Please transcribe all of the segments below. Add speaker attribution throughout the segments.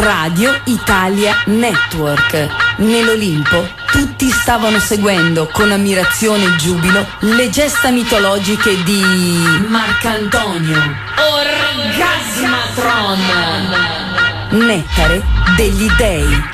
Speaker 1: Radio Italia Network. Nell'Olimpo tutti stavano seguendo con ammirazione e giubilo le gesta mitologiche di Marcantonio, Orgasmatron, nettare degli dei.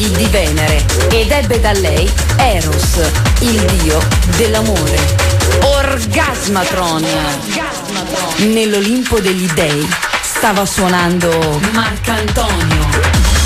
Speaker 1: Invaghi di Venere ed ebbe da lei Eros, il dio dell'amore. Orgasmatron. Nell'Olimpo degli dei stava suonando Marcantonio.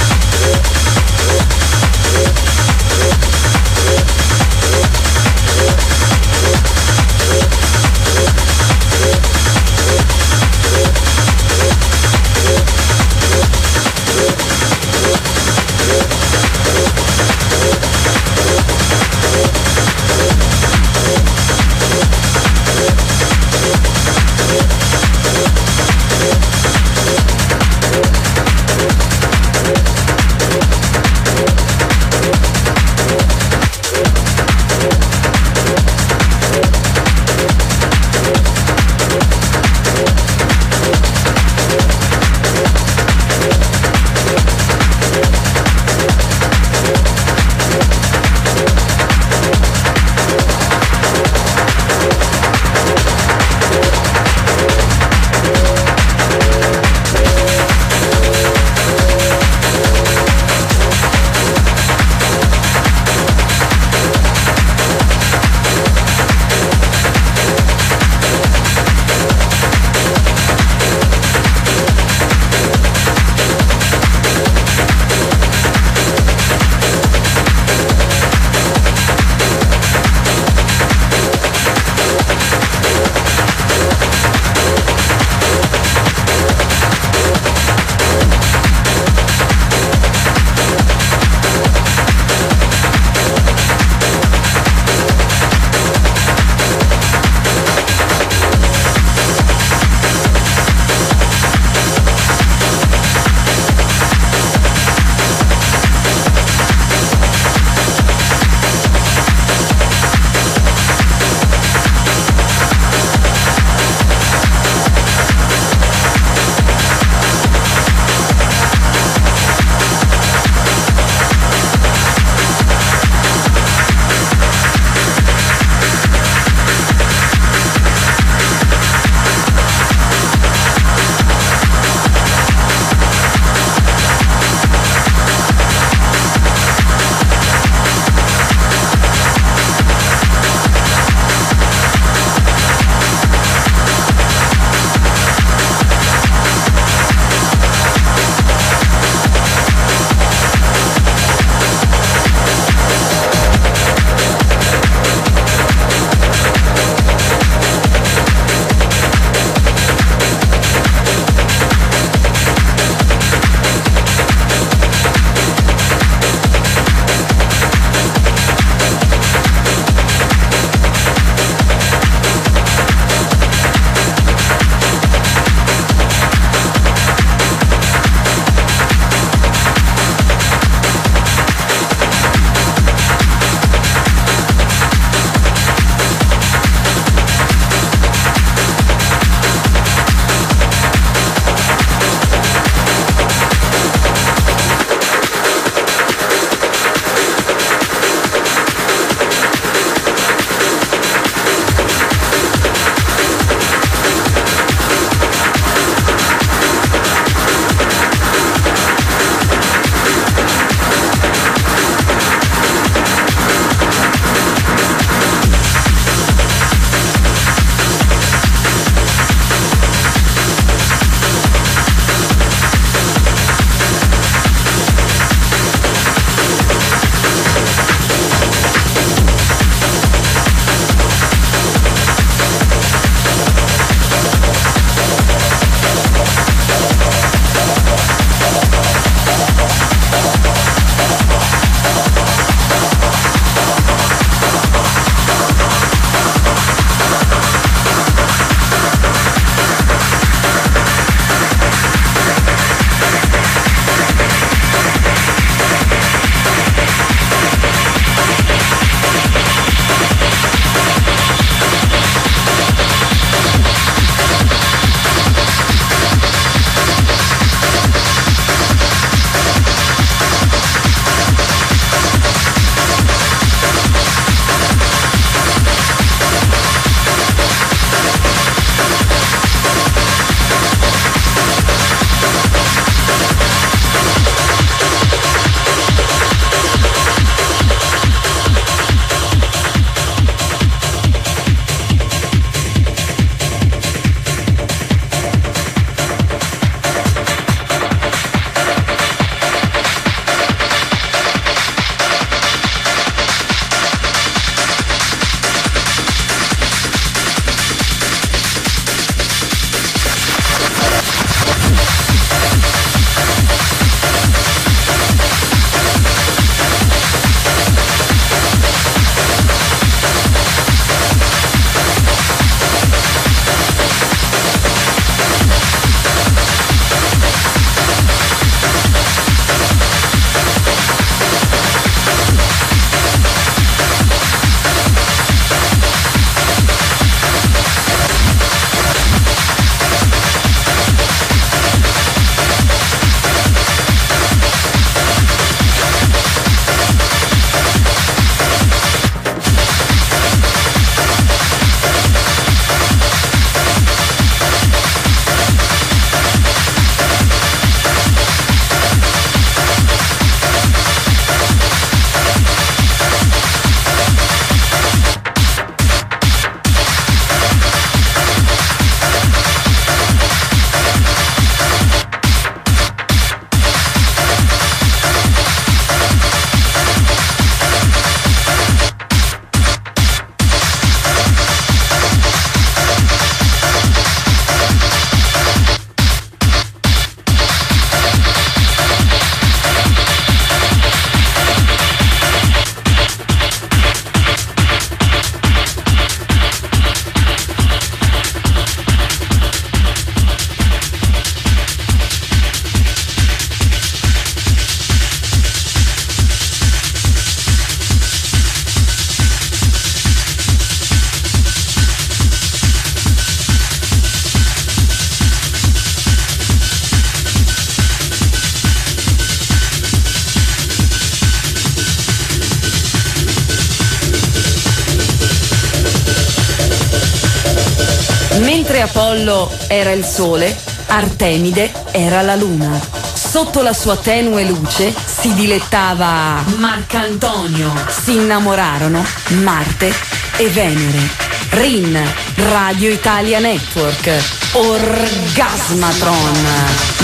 Speaker 1: Apollo era il sole, Artemide era la luna. Sotto la sua tenue luce si dilettava Marcantonio. Si innamorarono Marte e Venere. RIN, Radio Italia Network, Orgasmatron,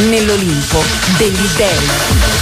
Speaker 1: nell'Olimpo degli dei.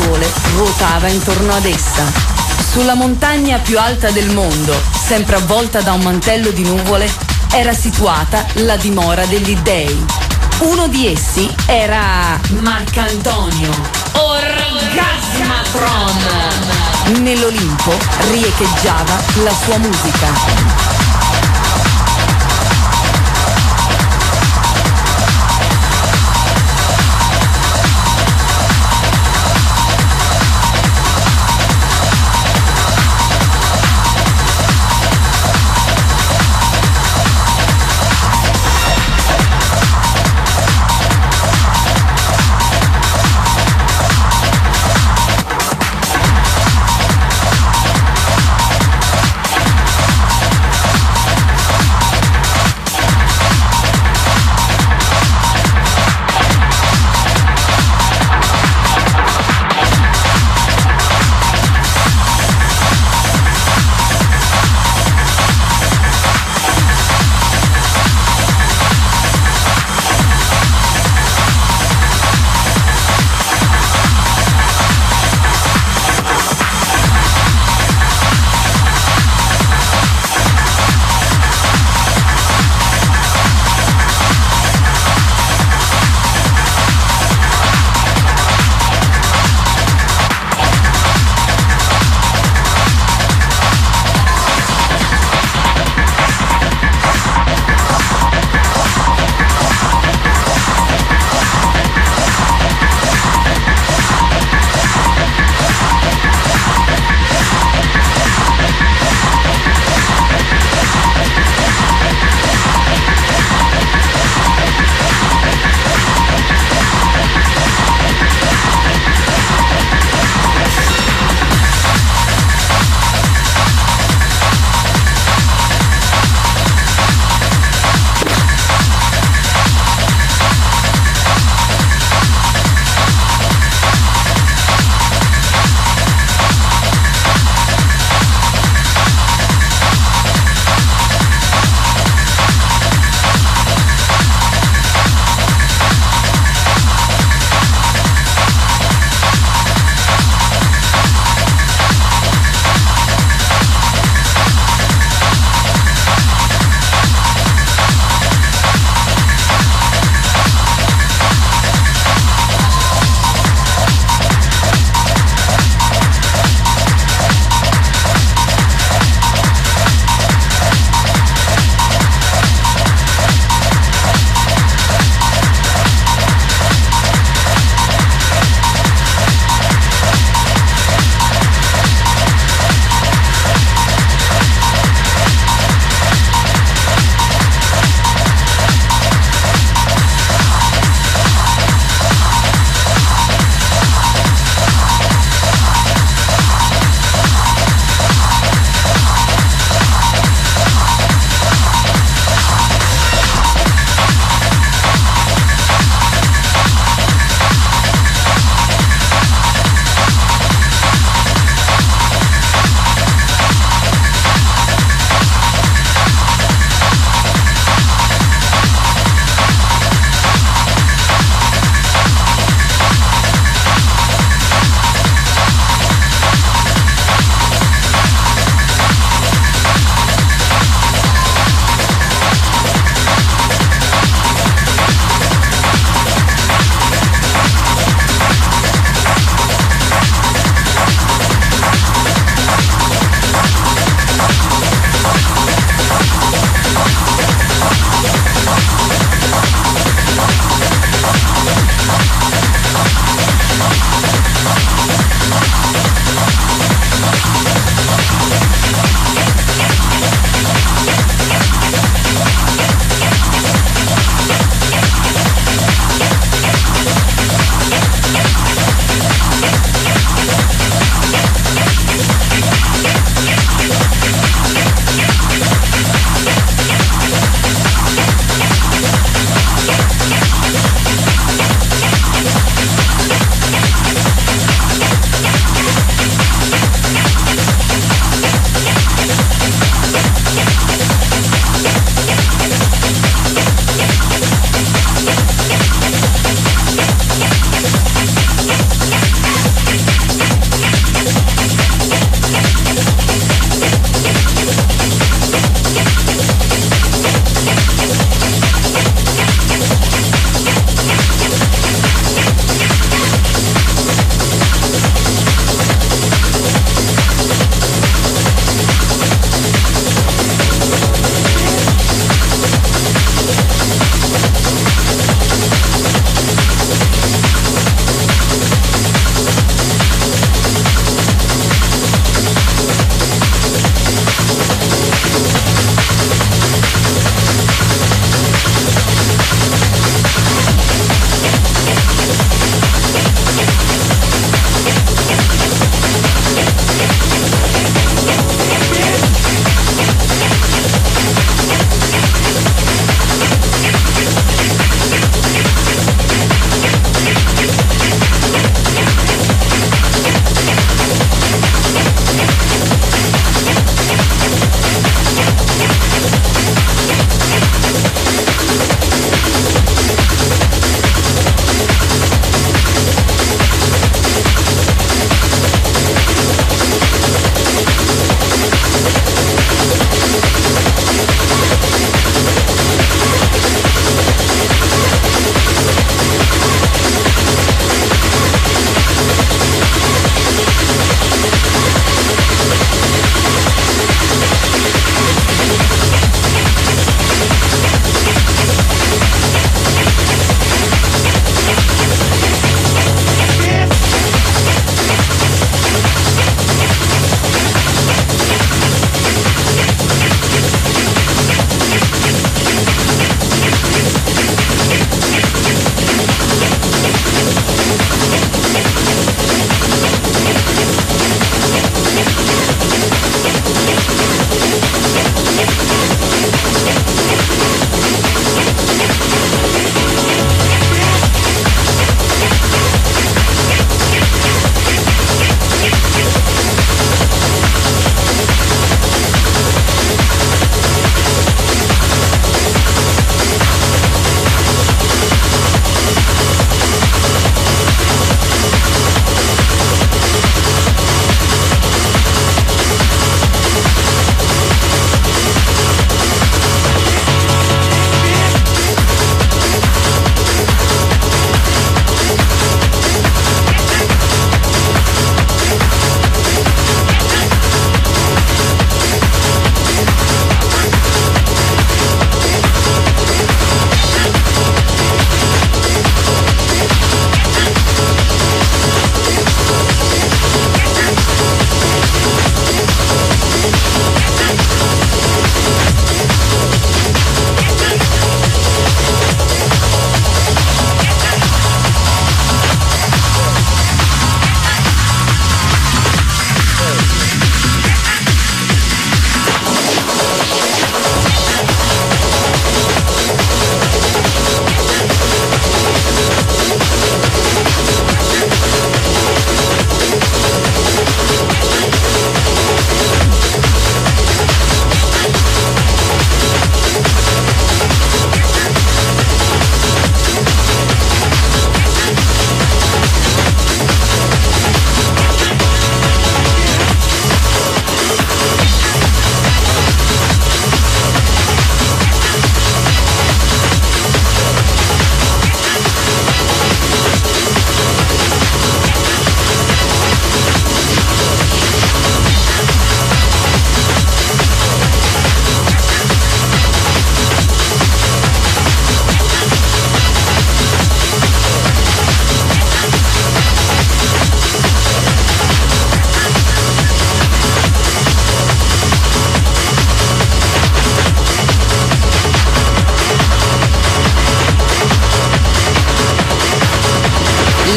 Speaker 1: Sole ruotava intorno ad essa. Sulla montagna più alta del mondo, sempre avvolta da un mantello di nuvole, era situata la dimora degli dei. Uno di essi era Marcantonio, Orgasmatron. Nell'Olimpo riecheggiava la sua musica.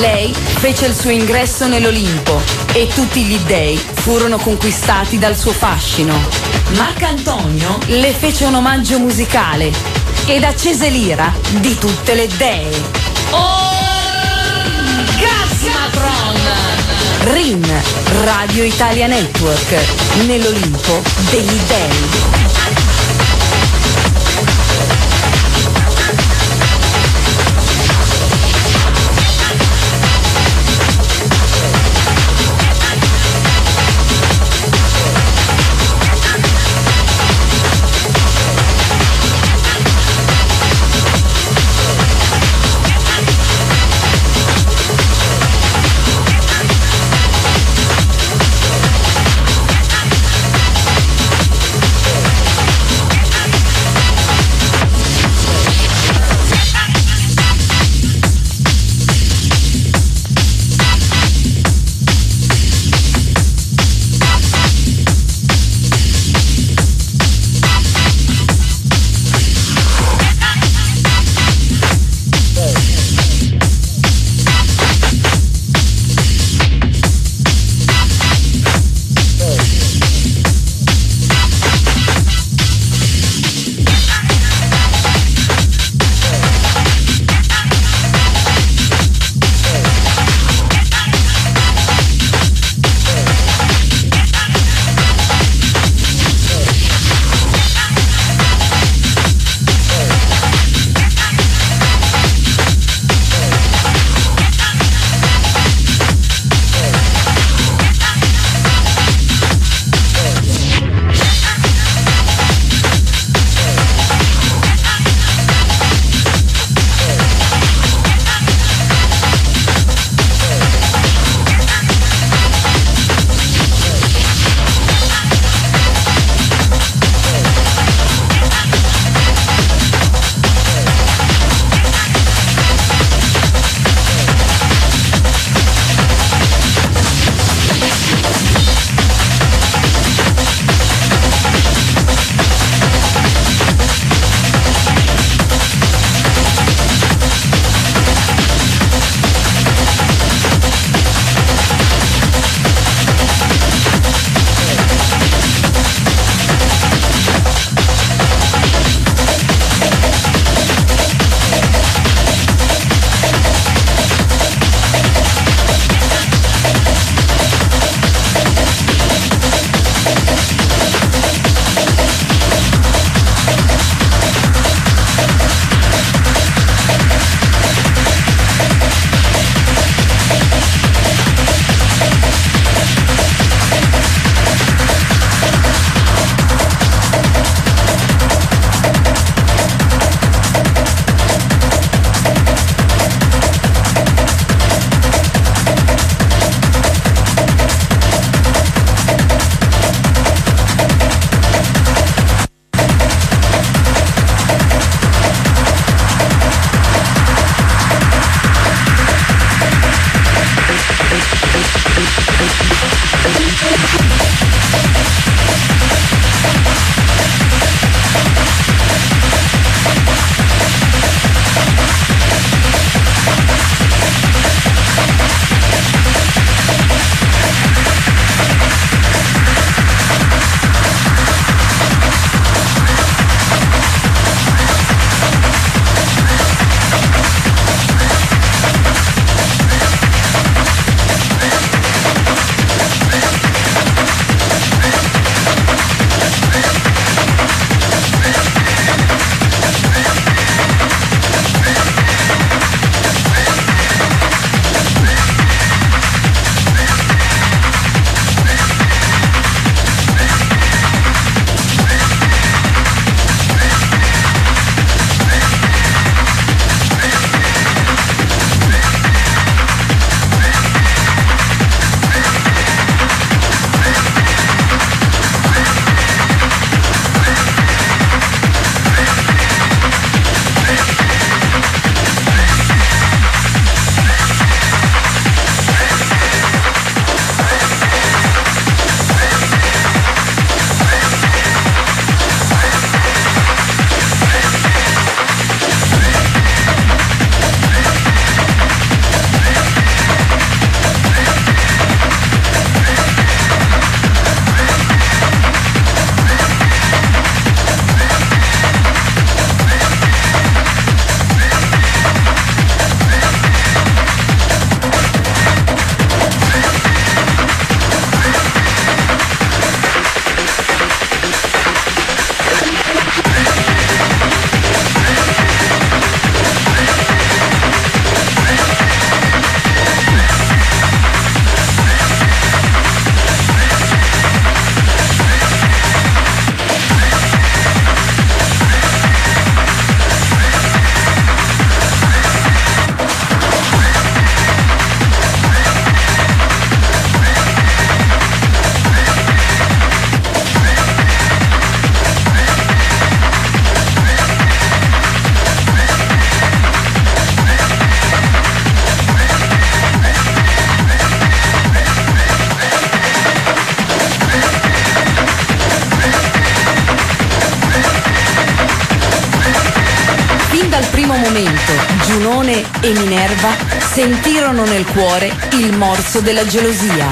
Speaker 1: Lei fece il suo ingresso nell'Olimpo e tutti gli dei furono conquistati dal suo fascino. Marcantonio le fece un omaggio musicale ed accese l'ira di tutte le dee. Orgasmatron! RIN, Radio Italia Network, nell'Olimpo degli dei. Sentirono nel cuore il morso della gelosia.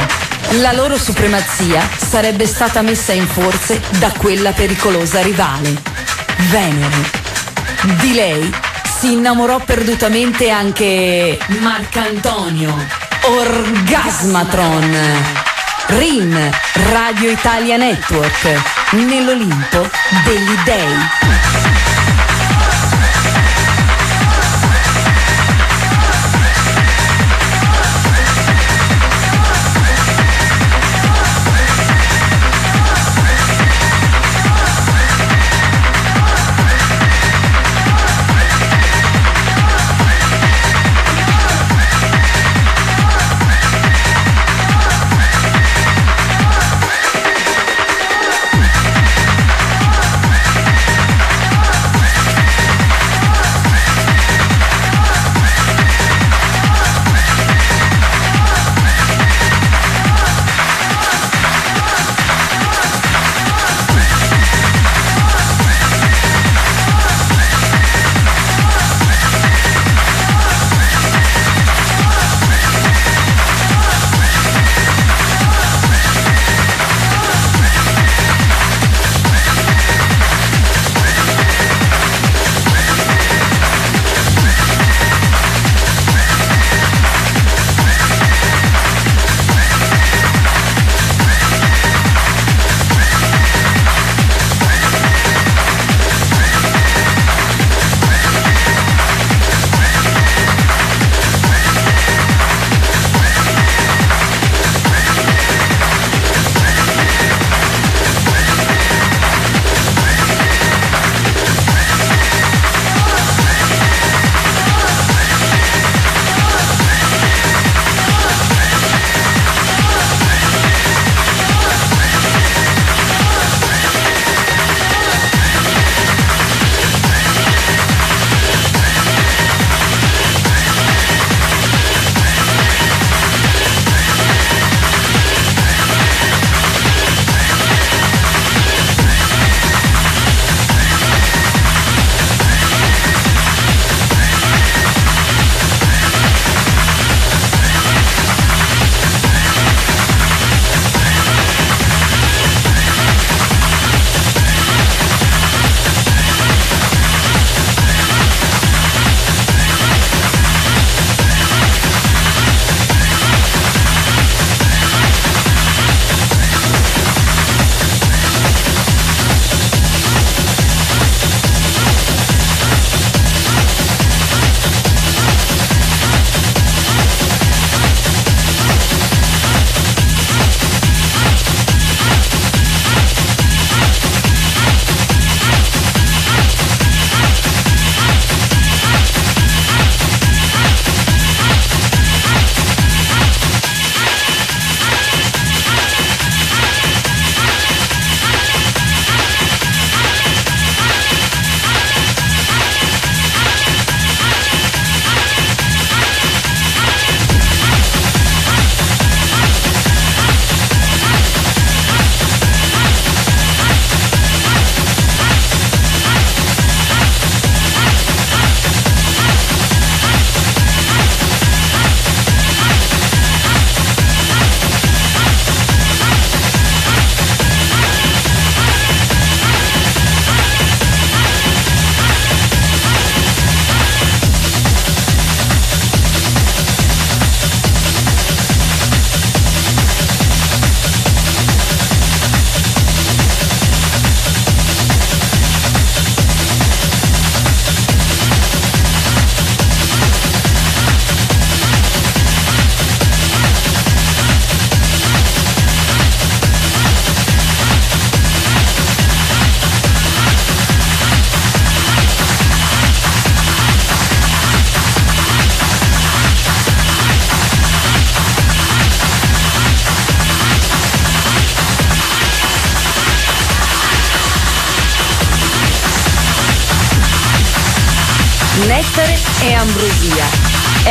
Speaker 1: La loro supremazia sarebbe stata messa in forze da quella pericolosa rivale, Venere. Di lei si innamorò perdutamente anche Marcantonio, Orgasmatron, RIN, Radio Italia Network, nell'Olimpo degli dei.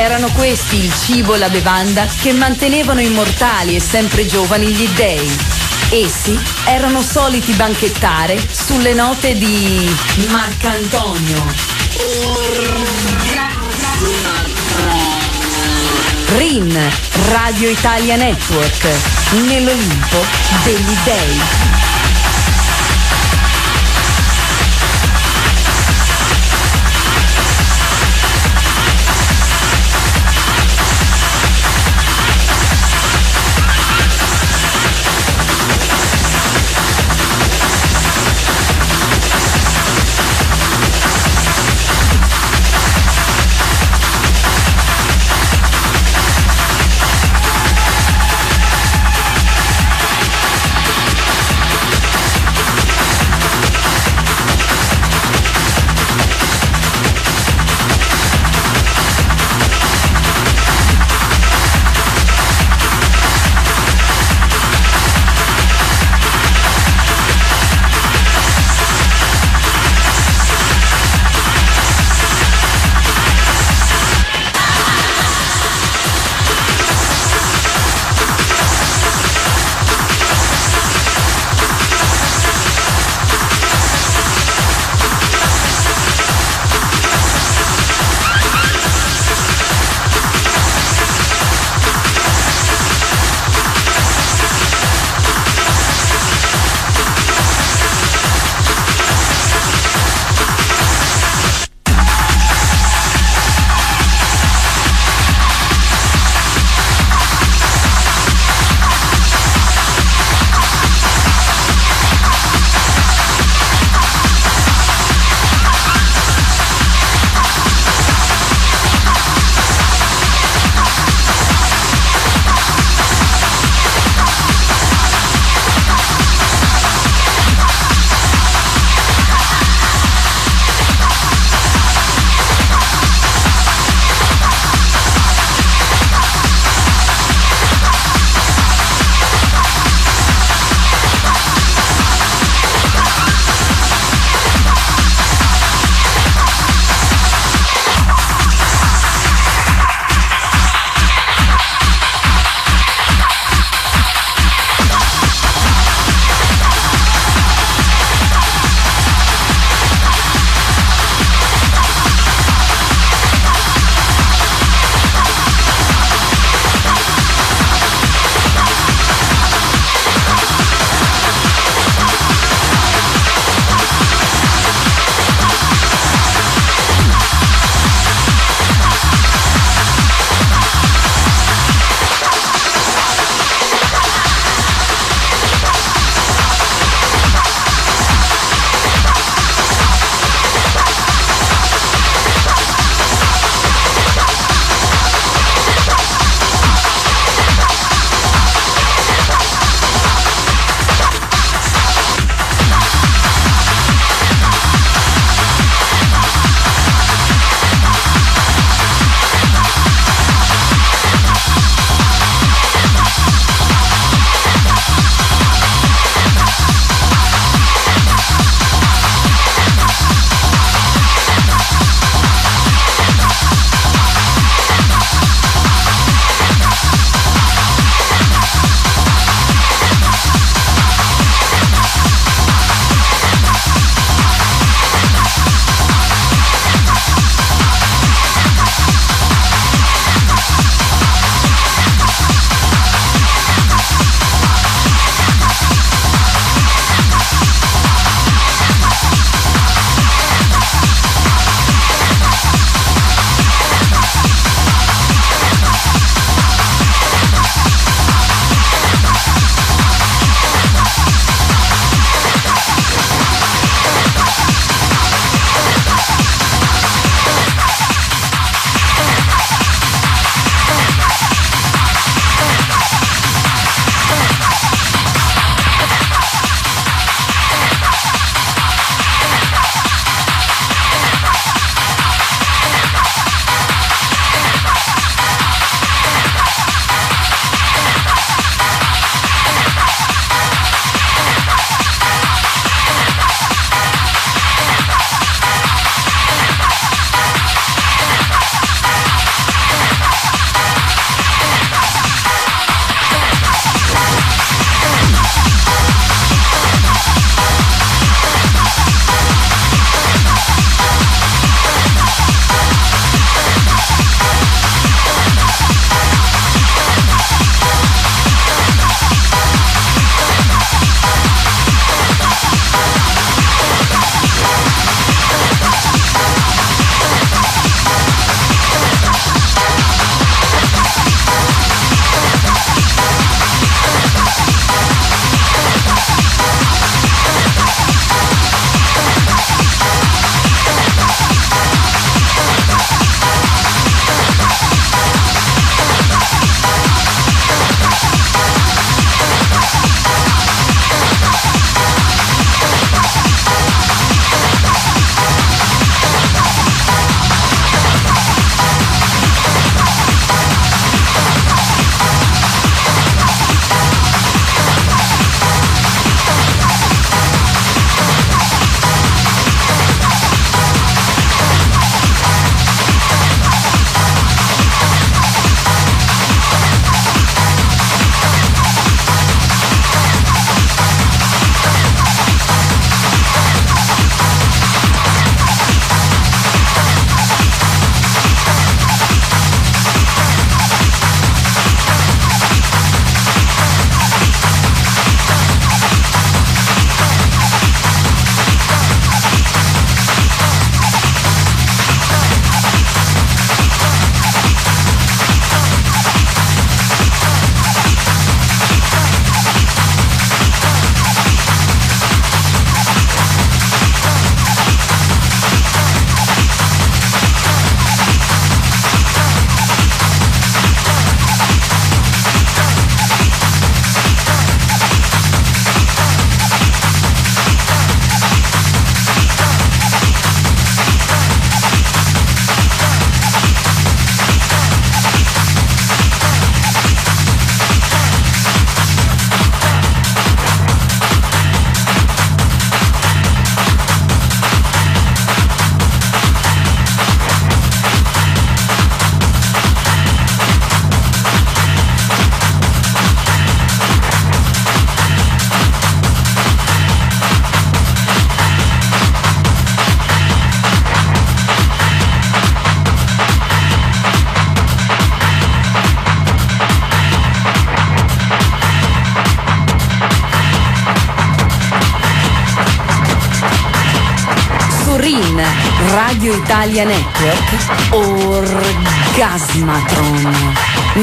Speaker 1: Erano questi il cibo e la bevanda che mantenevano immortali e sempre giovani gli dei. Essi erano soliti banchettare sulle note di Marcantonio. RIN, Radio Italia Network, nell'Olimpo degli dei. Orgasmatron.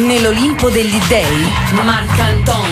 Speaker 1: Nell'Olimpo degli dei, Marcantonio.